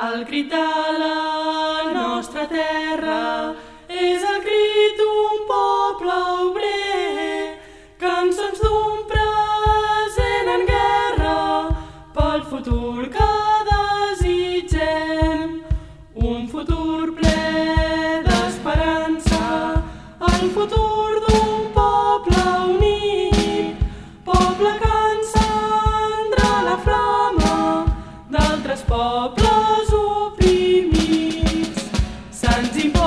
El crit a la nostra terra és el crit d'un poble obrer, cançons d'un present en guerra pel futur que desitgem. Un futur ple d'esperança, el futur d'un poble unit, poble que encendrà la flama d'altres pobles Deep.